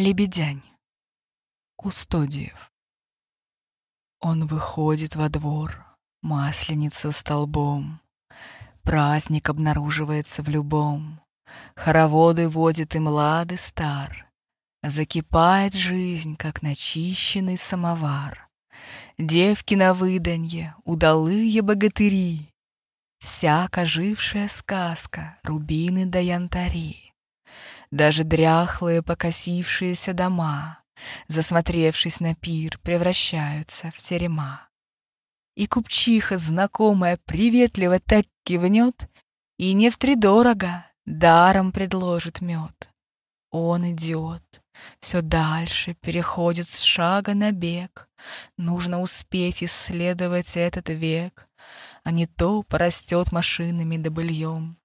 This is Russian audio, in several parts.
Лебедянь. Кустодиев. Он выходит во двор, масленица столбом. Праздник обнаруживается в любом. Хороводы водит и млад, и стар. Закипает жизнь, как начищенный самовар. Девки на выданье, удалые богатыри. Всяко жившая сказка, рубины да янтари. Даже дряхлые покосившиеся дома, Засмотревшись на пир, превращаются в терема. И купчиха знакомая приветливо так кивнет И не втридорого даром предложит мед. Он идет, все дальше переходит с шага на бег. Нужно успеть исследовать этот век, А не то порастет машинами да быльем.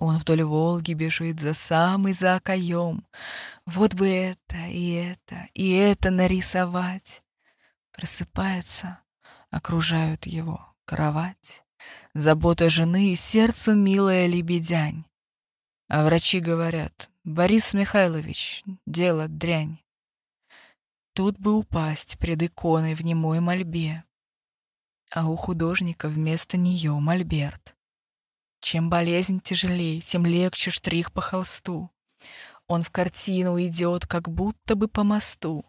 Он вдоль Волги бежит за самый за Вот бы это, и это, и это нарисовать. Просыпается, окружают его кровать, Забота жены и сердцу милая лебедянь. А врачи говорят, Борис Михайлович, дело дрянь. Тут бы упасть пред иконой в немой мольбе, А у художника вместо нее мольберт. Чем болезнь тяжелее, тем легче штрих по холсту. Он в картину идет, как будто бы по мосту.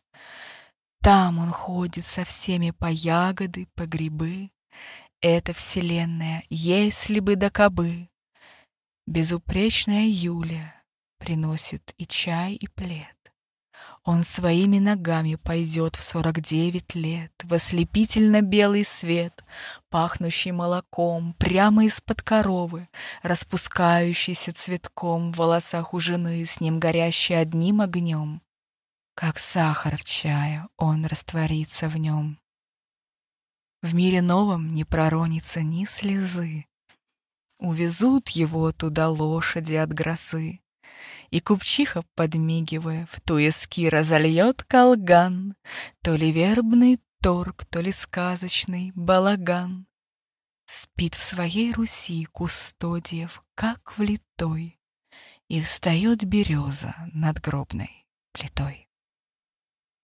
Там он ходит со всеми по ягоды, по грибы. Это вселенная, если бы да кобы. Безупречная Юля приносит и чай, и плед. Он своими ногами пойдет в сорок девять лет В ослепительно-белый свет, Пахнущий молоком прямо из-под коровы, Распускающийся цветком В волосах у жены, с ним горящий одним огнем. Как сахар в чае он растворится в нем. В мире новом не проронится ни слезы. Увезут его туда лошади от грозы. И купчиха, подмигивая, в туески разольет колган, То ли вербный торг, то ли сказочный балаган. Спит в своей Руси кустодиев, как влитой, И встает береза над гробной плитой.